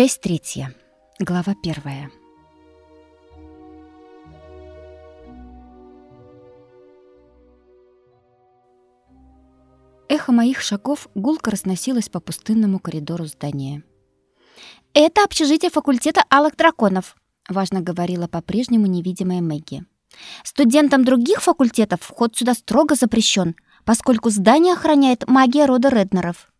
Часть третья. Глава первая. Эхо моих шагов гулко разносилось по пустынному коридору здания. «Это общежитие факультета алых драконов», — важно говорила по-прежнему невидимая Мэгги. «Студентам других факультетов вход сюда строго запрещен, поскольку здание охраняет магия рода Реднеров.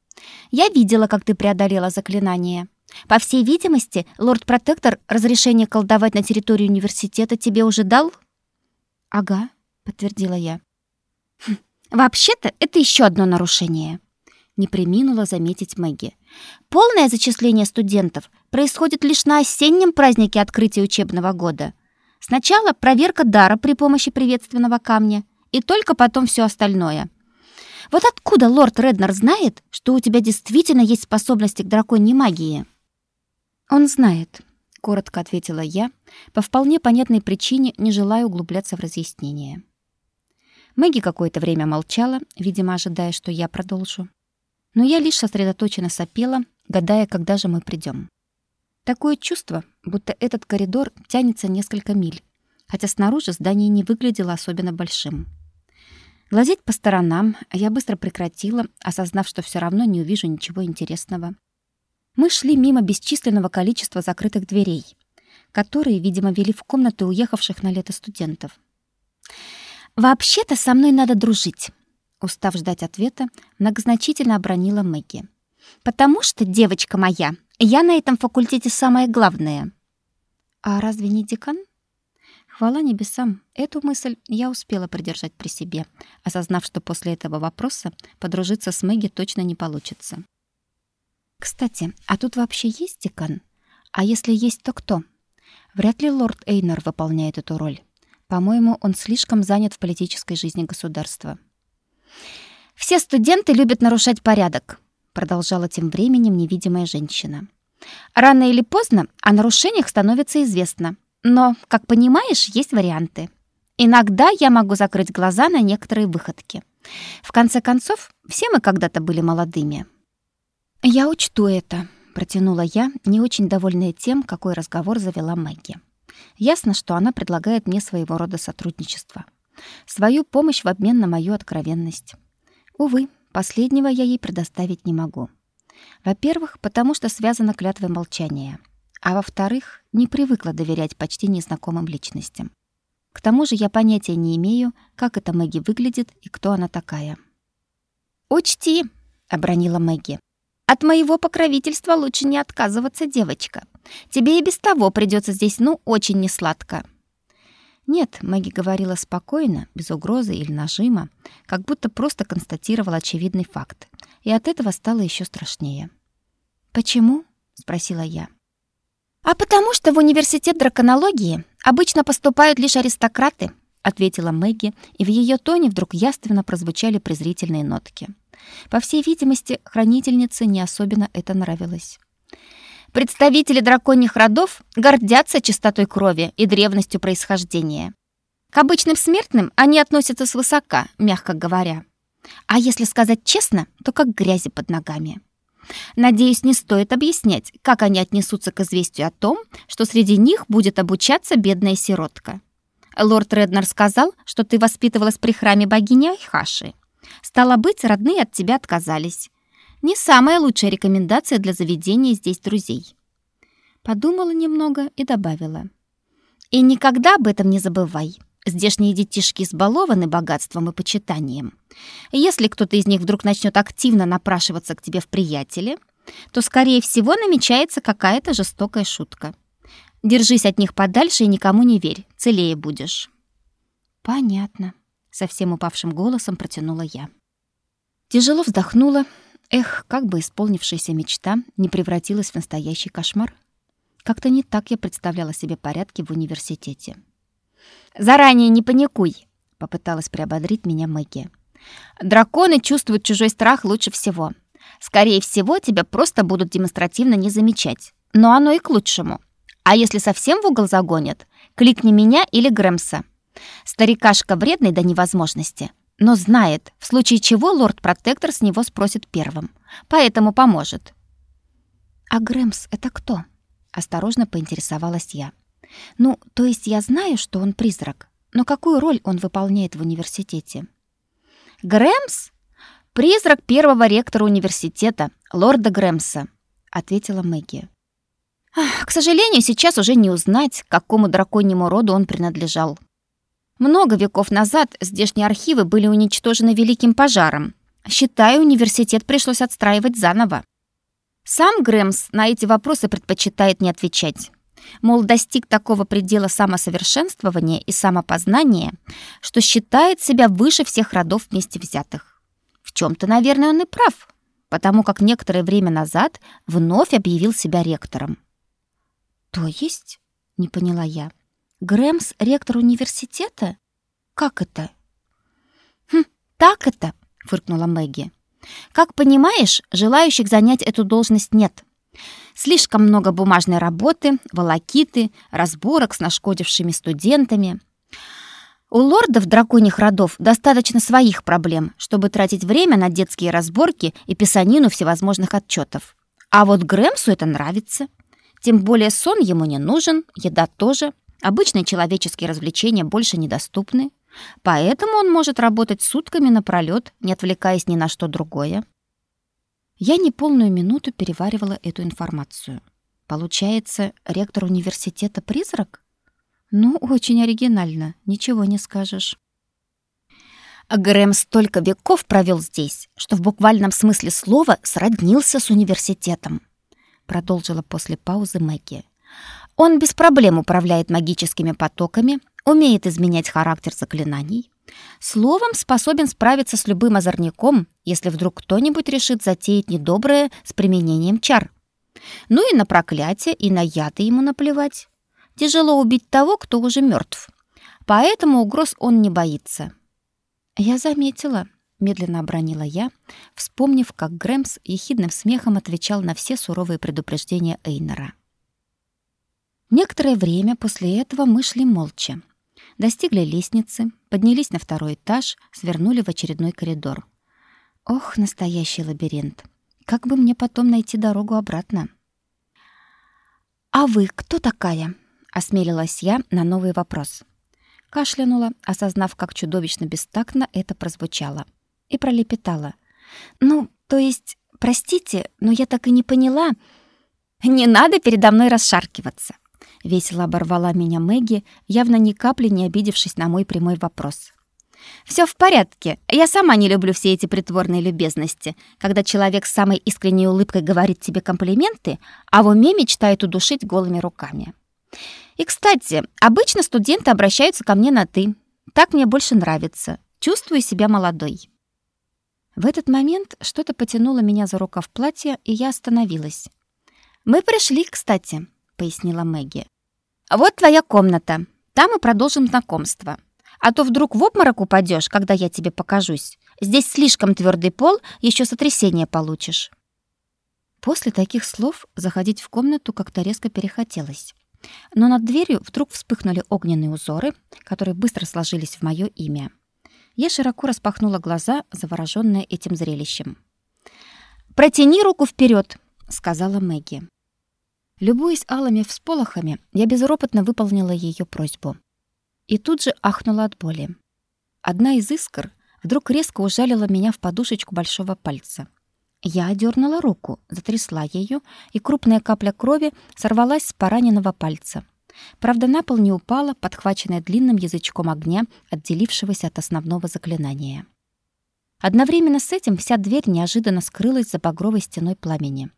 Я видела, как ты преодолела заклинание. По всей видимости, лорд-протектор разрешение колдовать на территории университета тебе уже дал? Ага, подтвердила я. Хм, вообще-то это еще одно нарушение. Не преминула заметить Мэгги. Полное зачисление студентов происходит лишь на осеннем празднике открытия учебного года. Сначала проверка дара при помощи приветственного камня, и только потом все остальное. Вот откуда лорд Реднер знает, что у тебя действительно есть способности к драконьей магии? «Он знает», — коротко ответила я, по вполне понятной причине не желая углубляться в разъяснение. Мэгги какое-то время молчала, видимо, ожидая, что я продолжу. Но я лишь сосредоточенно сопела, гадая, когда же мы придем. Такое чувство, будто этот коридор тянется несколько миль, хотя снаружи здание не выглядело особенно большим. Глазеть по сторонам я быстро прекратила, осознав, что все равно не увижу ничего интересного. Мы шли мимо бесчисленного количества закрытых дверей, которые, видимо, вели в комнаты уехавших на лето студентов. «Вообще-то со мной надо дружить», — устав ждать ответа, многозначительно обронила Мэгги. «Потому что, девочка моя, я на этом факультете самое главное». «А разве не декан?» Хвала небесам, эту мысль я успела придержать при себе, осознав, что после этого вопроса подружиться с Мэгги точно не получится. Кстати, а тут вообще есть декан? А если есть, то кто? Вряд ли лорд Эйнер выполняет эту роль. По-моему, он слишком занят в политической жизни государства. Все студенты любят нарушать порядок, продолжала тем временем невидимая женщина. Рано или поздно о нарушениях становится известно. Но, как понимаешь, есть варианты. Иногда я могу закрыть глаза на некоторые выходки. В конце концов, все мы когда-то были молодыми. «Я учту это», — протянула я, не очень довольная тем, какой разговор завела Мэгги. Ясно, что она предлагает мне своего рода сотрудничество. Свою помощь в обмен на мою откровенность. Увы, последнего я ей предоставить не могу. Во-первых, потому что связано клятвой молчания. А во-вторых, не привыкла доверять почти незнакомым личностям. К тому же я понятия не имею, как эта Мэгги выглядит и кто она такая. «Учти», — обронила Мэгги, от моего покровительства лучше не отказываться, девочка. Тебе и без того придется здесь, ну, очень несладко». Нет, Мэгги говорила спокойно, без угрозы или нажима, как будто просто констатировала очевидный факт. И от этого стало еще страшнее. «Почему?» — спросила я. «А потому что в университет драконологии обычно поступают лишь аристократы», — ответила Мэгги, и в ее тоне вдруг яственно прозвучали презрительные нотки. По всей видимости, хранительнице не особенно это нравилось. Представители драконьих родов гордятся чистотой крови и древностью происхождения. К обычным смертным они относятся свысока, мягко говоря. А если сказать честно, то как грязи под ногами. Надеюсь, не стоит объяснять, как они отнесутся к известию о том, что среди них будет обучаться бедная сиротка. Лорд Реднер сказал, что ты воспитывалась при храме богини Айхаши. Стало быть, родные от тебя отказались. Не самая лучшая рекомендация для заведения здесь друзей. Подумала немного и добавила. И никогда об этом не забывай. Здешние детишки избалованы богатством и почитанием. Если кто-то из них вдруг начнет активно напрашиваться к тебе в приятели, то, скорее всего, намечается какая-то жестокая шутка. Держись от них подальше и никому не верь, целее будешь. Понятно совсем упавшим голосом протянула я. Тяжело вздохнула. Эх, как бы исполнившаяся мечта не превратилась в настоящий кошмар. Как-то не так я представляла себе порядки в университете. Заранее не паникуй, попыталась приободрить меня Мэгги. Драконы чувствуют чужой страх лучше всего. Скорее всего, тебя просто будут демонстративно не замечать. Но оно и к лучшему. А если совсем в угол загонят, кликни меня или Грэмса. Старикашка вредный до невозможности, но знает, в случае чего лорд-протектор с него спросит первым, поэтому поможет. А Грэмс — это кто? Осторожно поинтересовалась я. Ну, то есть я знаю, что он призрак, но какую роль он выполняет в университете? Грэмс? Призрак первого ректора университета, лорда Грэмса, ответила Мэгги. К сожалению, сейчас уже не узнать, к какому драконьему роду он принадлежал. Много веков назад здешние архивы были уничтожены великим пожаром. Считаю, университет пришлось отстраивать заново. Сам Грэмс на эти вопросы предпочитает не отвечать. Мол, достиг такого предела самосовершенствования и самопознания, что считает себя выше всех родов вместе взятых. В чем то наверное, он и прав, потому как некоторое время назад вновь объявил себя ректором. То есть, не поняла я, Грэмс ректор университета? Как это? Хм, так это, фыркнула Мэгги. Как понимаешь, желающих занять эту должность нет. Слишком много бумажной работы, волокиты, разборок с нашкодившими студентами. У лордов драконьих родов достаточно своих проблем, чтобы тратить время на детские разборки и писанину всевозможных отчетов. А вот Грэмсу это нравится. Тем более сон ему не нужен, еда тоже. Обычные человеческие развлечения больше недоступны. Поэтому он может работать сутками напролёт, не отвлекаясь ни на что другое. Я не полную минуту переваривала эту информацию. Получается, ректор университета призрак? Ну, очень оригинально, ничего не скажешь. Грэм столько веков провел здесь, что в буквальном смысле слова сроднился с университетом, продолжила после паузы Мэгги. Он без проблем управляет магическими потоками, умеет изменять характер заклинаний. Словом, способен справиться с любым озорником, если вдруг кто-нибудь решит затеять недоброе с применением чар. Ну и на проклятие, и на яды ему наплевать. Тяжело убить того, кто уже мертв. Поэтому угроз он не боится. Я заметила, медленно обронила я, вспомнив, как Грэмс ехидным смехом отвечал на все суровые предупреждения Эйнера. Некоторое время после этого мы шли молча. Достигли лестницы, поднялись на второй этаж, свернули в очередной коридор. Ох, настоящий лабиринт. Как бы мне потом найти дорогу обратно? «А вы кто такая?» — осмелилась я на новый вопрос. Кашлянула, осознав, как чудовищно бестактно это прозвучало, и пролепетала. «Ну, то есть, простите, но я так и не поняла...» «Не надо передо мной расшаркиваться!» Весело оборвала меня Мэгги, явно ни капли не обидевшись на мой прямой вопрос. Все в порядке. Я сама не люблю все эти притворные любезности, когда человек с самой искренней улыбкой говорит тебе комплименты, а в уме мечтает удушить голыми руками. И, кстати, обычно студенты обращаются ко мне на «ты». Так мне больше нравится. Чувствую себя молодой. В этот момент что-то потянуло меня за рукав платья, и я остановилась. «Мы пришли, кстати», пояснила Мэгги. Вот твоя комната. Там и продолжим знакомство. А то вдруг в обморок упадешь, когда я тебе покажусь. Здесь слишком твердый пол, еще сотрясение получишь. После таких слов заходить в комнату как-то резко перехотелось. Но над дверью вдруг вспыхнули огненные узоры, которые быстро сложились в мое имя. Я широко распахнула глаза, заворожённая этим зрелищем. «Протяни руку вперед, сказала Мэгги. Любуясь алыми всполохами, я безропотно выполнила ее просьбу. И тут же ахнула от боли. Одна из искр вдруг резко ужалила меня в подушечку большого пальца. Я одернула руку, затрясла ее, и крупная капля крови сорвалась с пораненного пальца. Правда, на пол не упала, подхваченная длинным язычком огня, отделившегося от основного заклинания. Одновременно с этим вся дверь неожиданно скрылась за багровой стеной пламени.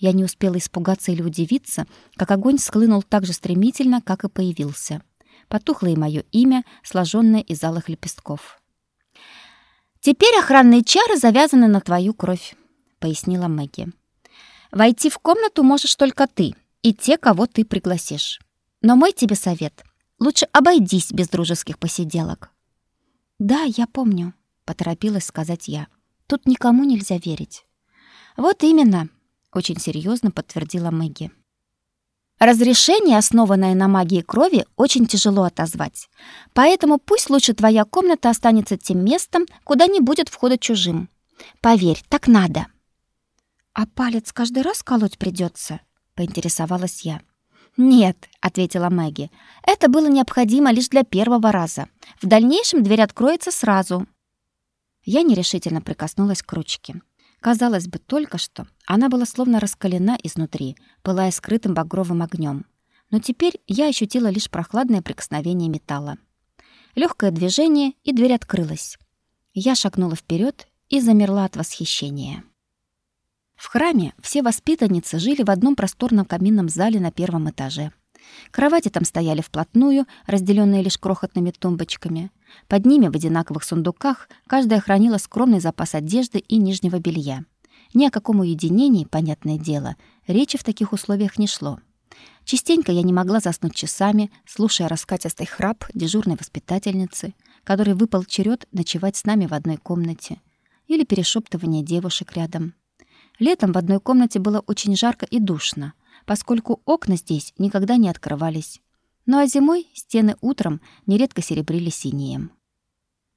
Я не успела испугаться или удивиться, как огонь схлынул так же стремительно, как и появился. Потухло и мое имя, сложенное из алых лепестков. «Теперь охранные чары завязаны на твою кровь», — пояснила Мэгги. «Войти в комнату можешь только ты и те, кого ты пригласишь. Но мой тебе совет — лучше обойдись без дружеских посиделок». «Да, я помню», — поторопилась сказать я. «Тут никому нельзя верить». «Вот именно», очень серьезно подтвердила Мэгги. Разрешение, основанное на магии крови, очень тяжело отозвать. Поэтому пусть лучше твоя комната останется тем местом, куда не будет входа чужим. Поверь, так надо. А палец каждый раз колоть придется? поинтересовалась я. «Нет», — ответила Мэгги. «Это было необходимо лишь для первого раза. В дальнейшем дверь откроется сразу». Я нерешительно прикоснулась к ручке. Казалось бы, только что она была словно раскалена изнутри, пылая скрытым багровым огнем. Но теперь я ощутила лишь прохладное прикосновение металла. Легкое движение, и дверь открылась. Я шагнула вперед и замерла от восхищения. В храме все воспитанницы жили в одном просторном каминном зале на первом этаже. Кровати там стояли вплотную, разделенные лишь крохотными тумбочками. Под ними в одинаковых сундуках каждая хранила скромный запас одежды и нижнего белья. Ни о каком уединении, понятное дело, речи в таких условиях не шло. Частенько я не могла заснуть часами, слушая раскатистый храп дежурной воспитательницы, которой выпал черед ночевать с нами в одной комнате, или перешептывание девушек рядом. Летом в одной комнате было очень жарко и душно, поскольку окна здесь никогда не открывались. Ну а зимой стены утром нередко серебрили синим.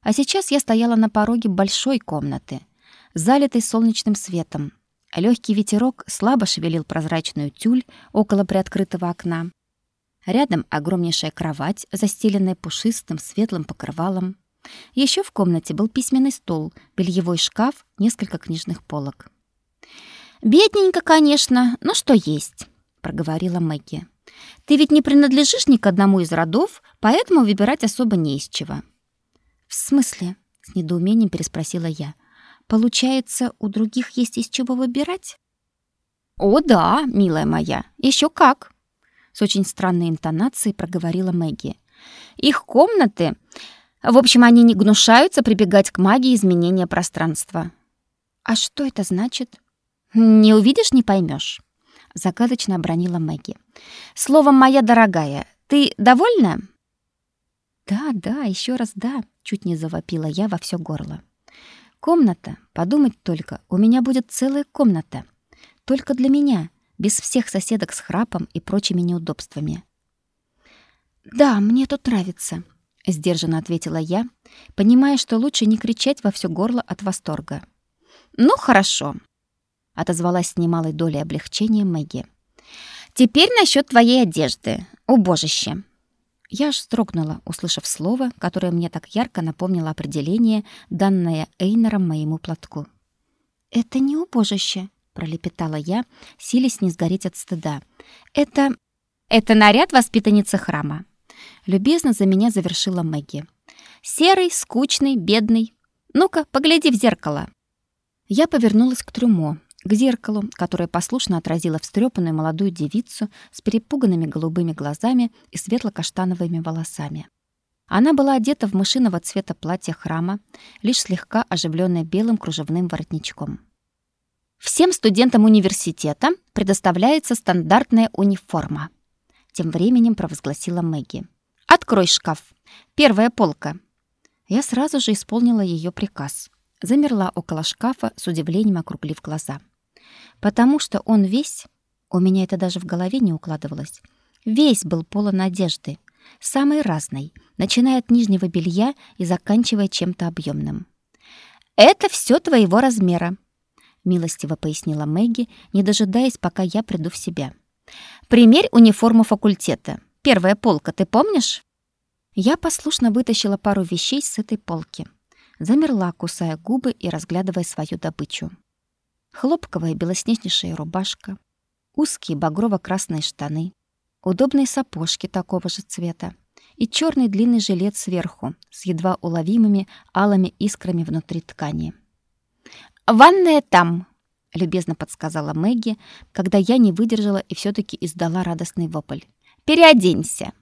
А сейчас я стояла на пороге большой комнаты, залитой солнечным светом. Легкий ветерок слабо шевелил прозрачную тюль около приоткрытого окна. Рядом огромнейшая кровать, застеленная пушистым светлым покрывалом. Еще в комнате был письменный стол, бельевой шкаф, несколько книжных полок. «Бедненько, конечно, но что есть», — проговорила Мэгги. «Ты ведь не принадлежишь ни к одному из родов, поэтому выбирать особо не из чего». «В смысле?» — с недоумением переспросила я. «Получается, у других есть из чего выбирать?» «О да, милая моя, еще как!» С очень странной интонацией проговорила Мэгги. «Их комнаты... В общем, они не гнушаются прибегать к магии изменения пространства». «А что это значит?» «Не увидишь, не поймешь», — загадочно обронила Мэгги. «Словом, моя дорогая, ты довольна?» «Да, да, еще раз да», — чуть не завопила я во все горло. «Комната, подумать только, у меня будет целая комната. Только для меня, без всех соседок с храпом и прочими неудобствами». «Да, мне тут нравится», — сдержанно ответила я, понимая, что лучше не кричать во все горло от восторга. «Ну, хорошо», отозвалась с немалой долей облегчения Мэгги. Теперь насчет твоей одежды. Убожище. Я аж строгнула, услышав слово, которое мне так ярко напомнило определение, данное Эйнером моему платку. «Это не убожище», — пролепетала я, силясь не сгореть от стыда. «Это... это наряд воспитанницы храма». Любезно за меня завершила Мэгги. «Серый, скучный, бедный. Ну-ка, погляди в зеркало». Я повернулась к трюмо, к зеркалу, которое послушно отразило встрепанную молодую девицу с перепуганными голубыми глазами и светло-каштановыми волосами. Она была одета в мышиного цвета платье храма, лишь слегка оживленное белым кружевным воротничком. Всем студентам университета предоставляется стандартная униформа. Тем временем провозгласила Мэгги. Открой шкаф. Первая полка. Я сразу же исполнила ее приказ. Замерла около шкафа с удивлением округлив глаза. Потому что он весь, у меня это даже в голове не укладывалось, весь был полон надежды, самой разной, начиная от нижнего белья и заканчивая чем-то объемным. «Это все твоего размера», — милостиво пояснила Мэгги, не дожидаясь, пока я приду в себя. «Примерь униформу факультета. Первая полка, ты помнишь?» Я послушно вытащила пару вещей с этой полки. Замерла, кусая губы и разглядывая свою добычу хлопковая белоснежнейшая рубашка, узкие багрово-красные штаны, удобные сапожки такого же цвета и черный длинный жилет сверху с едва уловимыми алыми искрами внутри ткани. «Ванная там!» — любезно подсказала Мэгги, когда я не выдержала и все таки издала радостный вопль. «Переоденься!»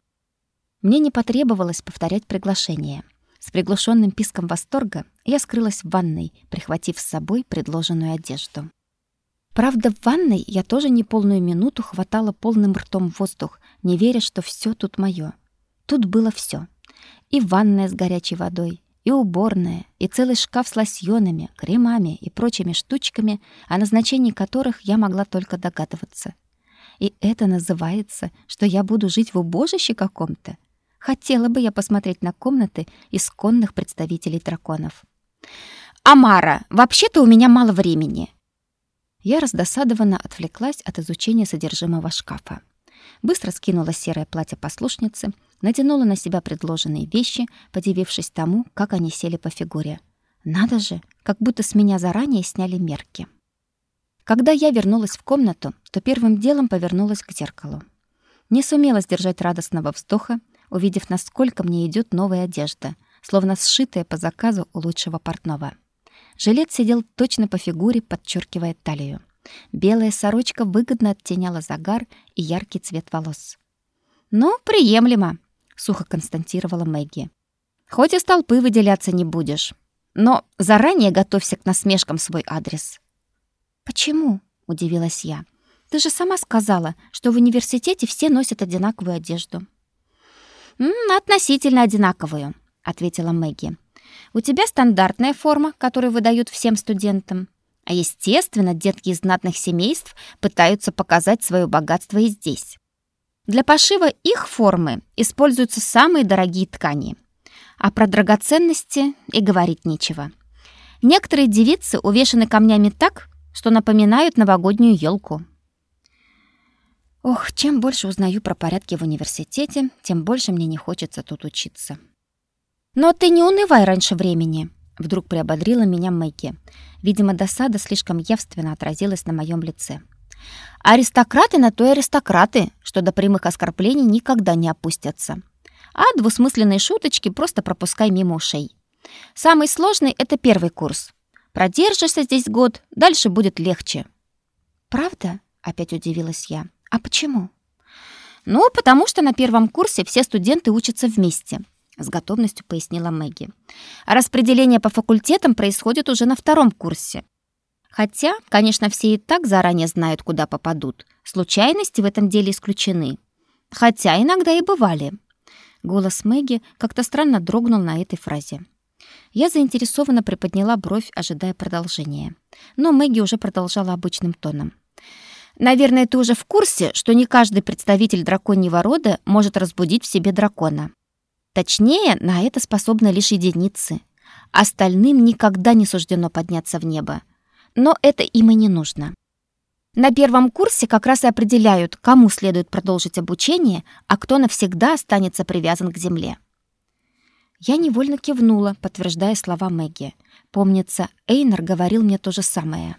Мне не потребовалось повторять приглашение. С приглушенным писком восторга я скрылась в ванной, прихватив с собой предложенную одежду. Правда, в ванной я тоже не полную минуту хватала полным ртом воздух, не веря, что все тут мое. Тут было все: И ванная с горячей водой, и уборная, и целый шкаф с лосьонами, кремами и прочими штучками, о назначении которых я могла только догадываться. И это называется, что я буду жить в убожище каком-то? Хотела бы я посмотреть на комнаты исконных представителей драконов. «Амара, вообще-то у меня мало времени». Я раздосадованно отвлеклась от изучения содержимого шкафа. Быстро скинула серое платье послушницы, натянула на себя предложенные вещи, подивившись тому, как они сели по фигуре. Надо же, как будто с меня заранее сняли мерки. Когда я вернулась в комнату, то первым делом повернулась к зеркалу. Не сумела сдержать радостного вздоха, увидев, насколько мне идет новая одежда, словно сшитая по заказу у лучшего портного. Жилет сидел точно по фигуре, подчеркивая талию. Белая сорочка выгодно оттеняла загар и яркий цвет волос. «Ну, приемлемо», — сухо констатировала Мэгги. «Хоть из толпы выделяться не будешь. Но заранее готовься к насмешкам свой адрес». «Почему?» — удивилась я. «Ты же сама сказала, что в университете все носят одинаковую одежду». «М -м, «Относительно одинаковую», — ответила Мэгги. У тебя стандартная форма, которую выдают всем студентам. А естественно, детки из знатных семейств пытаются показать свое богатство и здесь. Для пошива их формы используются самые дорогие ткани. А про драгоценности и говорить нечего. Некоторые девицы увешаны камнями так, что напоминают новогоднюю елку. Ох, чем больше узнаю про порядки в университете, тем больше мне не хочется тут учиться. «Но ты не унывай раньше времени», — вдруг приободрила меня Мэйки. Видимо, досада слишком явственно отразилась на моем лице. «Аристократы на то и аристократы, что до прямых оскорблений никогда не опустятся. А двусмысленные шуточки просто пропускай мимо ушей. Самый сложный — это первый курс. Продержишься здесь год, дальше будет легче». «Правда?» — опять удивилась я. «А почему?» «Ну, потому что на первом курсе все студенты учатся вместе» с готовностью пояснила Мэгги. Распределение по факультетам происходит уже на втором курсе. Хотя, конечно, все и так заранее знают, куда попадут. Случайности в этом деле исключены. Хотя иногда и бывали. Голос Мэгги как-то странно дрогнул на этой фразе. Я заинтересованно приподняла бровь, ожидая продолжения. Но Мэгги уже продолжала обычным тоном. Наверное, ты уже в курсе, что не каждый представитель драконьего рода может разбудить в себе дракона. Точнее, на это способны лишь единицы. Остальным никогда не суждено подняться в небо. Но это им и не нужно. На первом курсе как раз и определяют, кому следует продолжить обучение, а кто навсегда останется привязан к земле. Я невольно кивнула, подтверждая слова Мэгги. Помнится, Эйнер говорил мне то же самое.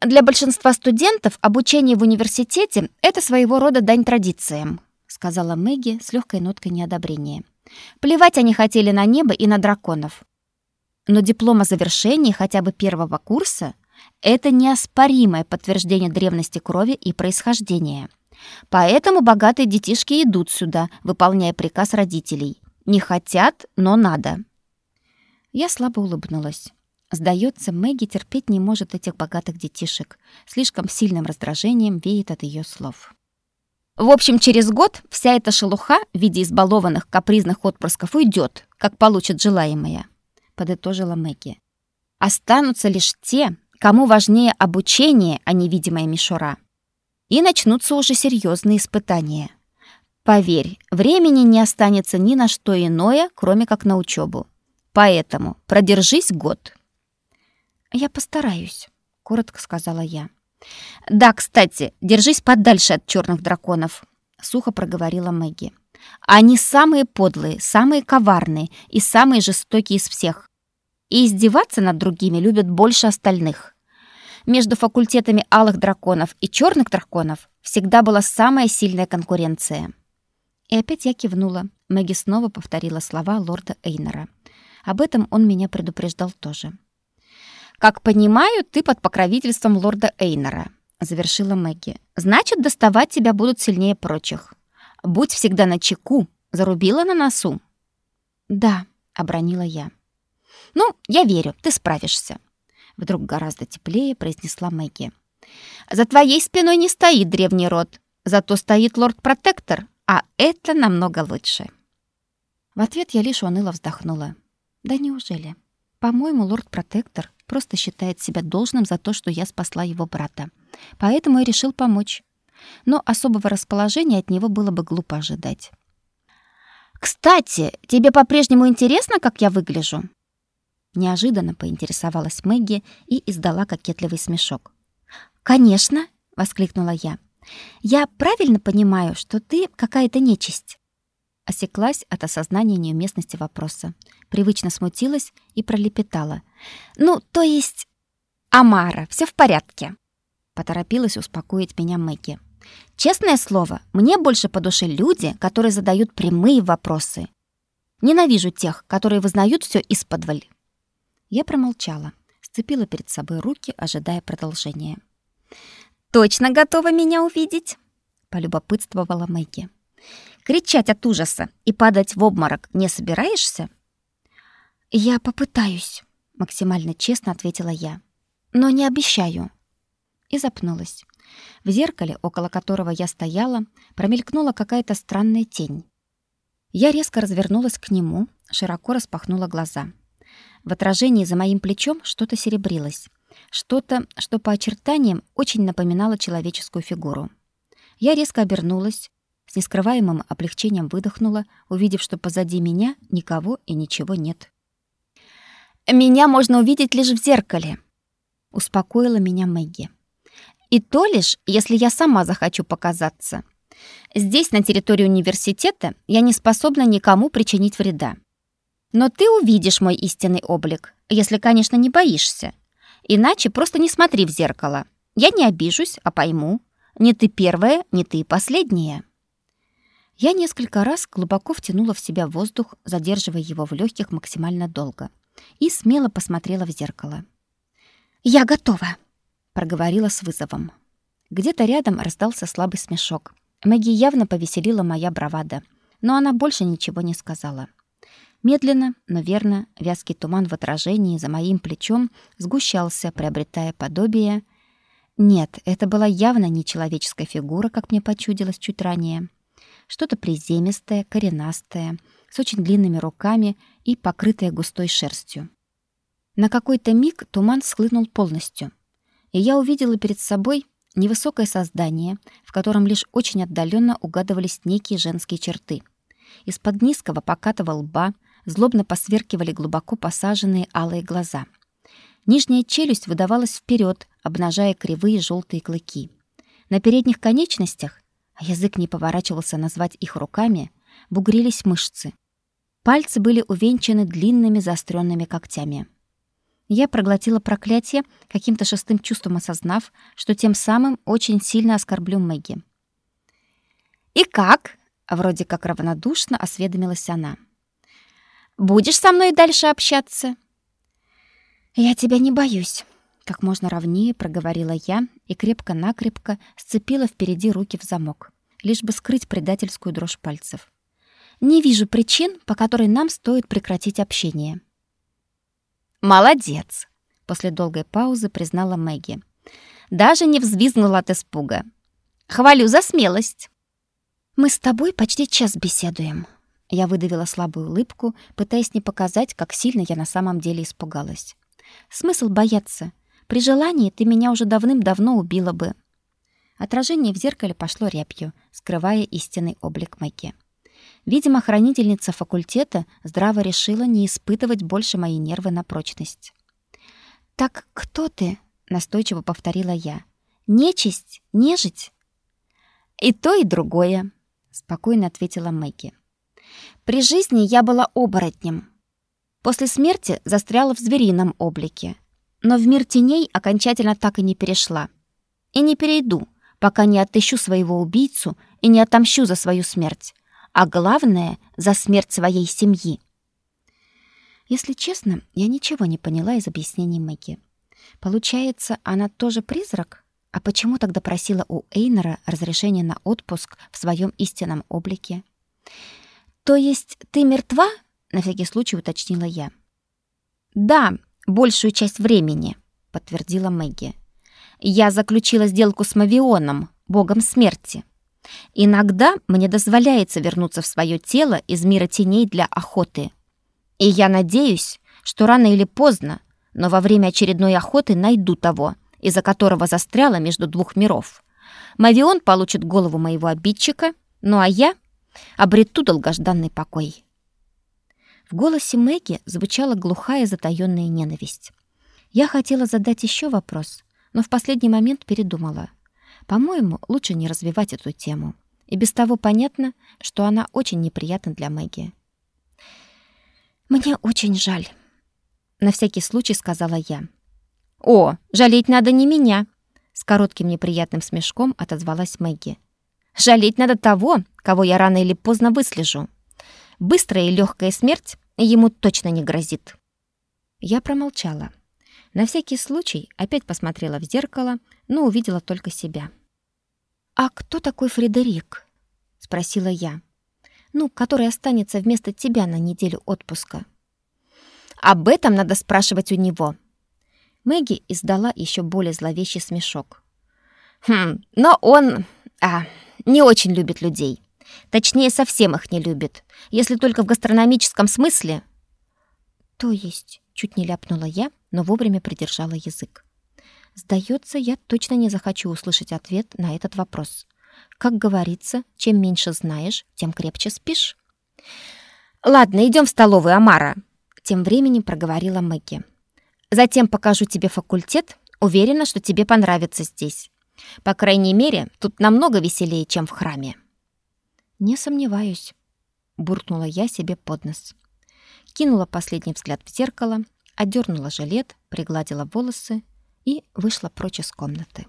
Для большинства студентов обучение в университете — это своего рода дань традициям, сказала Мэгги с легкой ноткой неодобрения. Плевать они хотели на небо и на драконов. Но диплом о завершении хотя бы первого курса — это неоспоримое подтверждение древности крови и происхождения. Поэтому богатые детишки идут сюда, выполняя приказ родителей. Не хотят, но надо. Я слабо улыбнулась. Сдается, Мэгги терпеть не может этих богатых детишек. Слишком сильным раздражением веет от ее слов. В общем, через год вся эта шелуха в виде избалованных капризных отпрысков уйдет, как получит желаемое, подытожила Мэгги. Останутся лишь те, кому важнее обучение, а не видимая мишура. И начнутся уже серьезные испытания. Поверь, времени не останется ни на что иное, кроме как на учебу. Поэтому продержись год. Я постараюсь, коротко сказала я. «Да, кстати, держись подальше от черных драконов», — сухо проговорила Мэгги. «Они самые подлые, самые коварные и самые жестокие из всех. И издеваться над другими любят больше остальных. Между факультетами алых драконов и черных драконов всегда была самая сильная конкуренция». И опять я кивнула. Мэгги снова повторила слова лорда Эйнера. Об этом он меня предупреждал тоже. «Как понимаю, ты под покровительством лорда Эйнера», — завершила Мэгги. «Значит, доставать тебя будут сильнее прочих. Будь всегда на чеку. Зарубила на носу?» «Да», — обронила я. «Ну, я верю, ты справишься», — вдруг гораздо теплее произнесла Мэгги. «За твоей спиной не стоит древний род, зато стоит лорд-протектор, а это намного лучше». В ответ я лишь уныло вздохнула. «Да неужели? По-моему, лорд-протектор просто считает себя должным за то, что я спасла его брата. Поэтому и решил помочь. Но особого расположения от него было бы глупо ожидать. «Кстати, тебе по-прежнему интересно, как я выгляжу?» Неожиданно поинтересовалась Мэгги и издала кокетливый смешок. «Конечно!» — воскликнула я. «Я правильно понимаю, что ты какая-то нечисть?» Осеклась от осознания неуместности вопроса. Привычно смутилась и пролепетала. «Ну, то есть...» «Амара, все в порядке!» Поторопилась успокоить меня Мэгги. «Честное слово, мне больше по душе люди, которые задают прямые вопросы. Ненавижу тех, которые вызнают все из-под Я промолчала, сцепила перед собой руки, ожидая продолжения. «Точно готова меня увидеть?» — полюбопытствовала Мэгги. «Кричать от ужаса и падать в обморок не собираешься?» «Я попытаюсь», — максимально честно ответила я. «Но не обещаю». И запнулась. В зеркале, около которого я стояла, промелькнула какая-то странная тень. Я резко развернулась к нему, широко распахнула глаза. В отражении за моим плечом что-то серебрилось. Что-то, что по очертаниям очень напоминало человеческую фигуру. Я резко обернулась, с нескрываемым облегчением выдохнула, увидев, что позади меня никого и ничего нет. «Меня можно увидеть лишь в зеркале», — успокоила меня Мэгги. «И то лишь, если я сама захочу показаться. Здесь, на территории университета, я не способна никому причинить вреда. Но ты увидишь мой истинный облик, если, конечно, не боишься. Иначе просто не смотри в зеркало. Я не обижусь, а пойму. Не ты первая, не ты последняя. Я несколько раз глубоко втянула в себя воздух, задерживая его в легких максимально долго, и смело посмотрела в зеркало. «Я готова», — проговорила с вызовом. Где-то рядом раздался слабый смешок. Мэгги явно повеселила моя бравада, но она больше ничего не сказала. Медленно, но верно, вязкий туман в отражении за моим плечом сгущался, приобретая подобие. Нет, это была явно не человеческая фигура, как мне почудилось чуть ранее. Что-то приземистое, коренастое, с очень длинными руками и покрытое густой шерстью. На какой-то миг туман схлынул полностью, и я увидела перед собой невысокое создание, в котором лишь очень отдаленно угадывались некие женские черты. Из-под низкого покатого лба — злобно посверкивали глубоко посаженные алые глаза. Нижняя челюсть выдавалась вперед, обнажая кривые желтые клыки. На передних конечностях, а язык не поворачивался назвать их руками, бугрились мышцы. Пальцы были увенчаны длинными заостренными когтями. Я проглотила проклятие, каким-то шестым чувством осознав, что тем самым очень сильно оскорблю Мэгги. «И как?» — вроде как равнодушно осведомилась она. — Будешь со мной дальше общаться?» «Я тебя не боюсь», — как можно ровнее проговорила я и крепко-накрепко сцепила впереди руки в замок, лишь бы скрыть предательскую дрожь пальцев. «Не вижу причин, по которой нам стоит прекратить общение». «Молодец!» — после долгой паузы признала Мэгги. Даже не взвизгнула от испуга. «Хвалю за смелость!» «Мы с тобой почти час беседуем», я выдавила слабую улыбку, пытаясь не показать, как сильно я на самом деле испугалась. Смысл бояться? При желании ты меня уже давным-давно убила бы. Отражение в зеркале пошло рябью, скрывая истинный облик Мэки. Видимо, хранительница факультета здраво решила не испытывать больше мои нервы на прочность. «Так кто ты?» — настойчиво повторила я. «Нечисть? Нежить?» «И то, и другое», — спокойно ответила Мэки. При жизни я была оборотнем. После смерти застряла в зверином облике. Но в мир теней окончательно так и не перешла. И не перейду, пока не отыщу своего убийцу и не отомщу за свою смерть. А главное — за смерть своей семьи. Если честно, я ничего не поняла из объяснений Мэгги. Получается, она тоже призрак? А почему тогда просила у Эйнера разрешения на отпуск в своем истинном облике? «То есть ты мертва?» — на всякий случай уточнила я. «Да, большую часть времени», — подтвердила Мэгги. «Я заключила сделку с Мавионом, богом смерти. Иногда мне дозволяется вернуться в свое тело из мира теней для охоты. И я надеюсь, что рано или поздно, но во время очередной охоты найду того, из-за которого застряла между двух миров. Мавион получит голову моего обидчика, ну а я обрету долгожданный покой. В голосе Мэгги звучала глухая затаённая ненависть. Я хотела задать еще вопрос, но в последний момент передумала. По-моему, лучше не развивать эту тему. И без того понятно, что она очень неприятна для Мэгги. «Мне очень жаль», — на всякий случай сказала я. «О, жалеть надо не меня!» С коротким неприятным смешком отозвалась Мэгги. «Жалеть надо того, кого я рано или поздно выслежу. Быстрая и легкая смерть ему точно не грозит». Я промолчала. На всякий случай опять посмотрела в зеркало, но увидела только себя. «А кто такой Фредерик?» — спросила я. «Ну, который останется вместо тебя на неделю отпуска». «Об этом надо спрашивать у него», Мэгги издала еще более зловещий смешок. «Хм, но он... А, не очень любит людей. Точнее, совсем их не любит. Если только в гастрономическом смысле...» «То есть...» — чуть не ляпнула я, но вовремя придержала язык. «Сдается, я точно не захочу услышать ответ на этот вопрос. Как говорится, чем меньше знаешь, тем крепче спишь». «Ладно, идем в столовую, Амара», — тем временем проговорила Мэгги. Затем покажу тебе факультет. Уверена, что тебе понравится здесь. По крайней мере, тут намного веселее, чем в храме. Не сомневаюсь, буркнула я себе под нос. Кинула последний взгляд в зеркало, одернула жилет, пригладила волосы и вышла прочь из комнаты.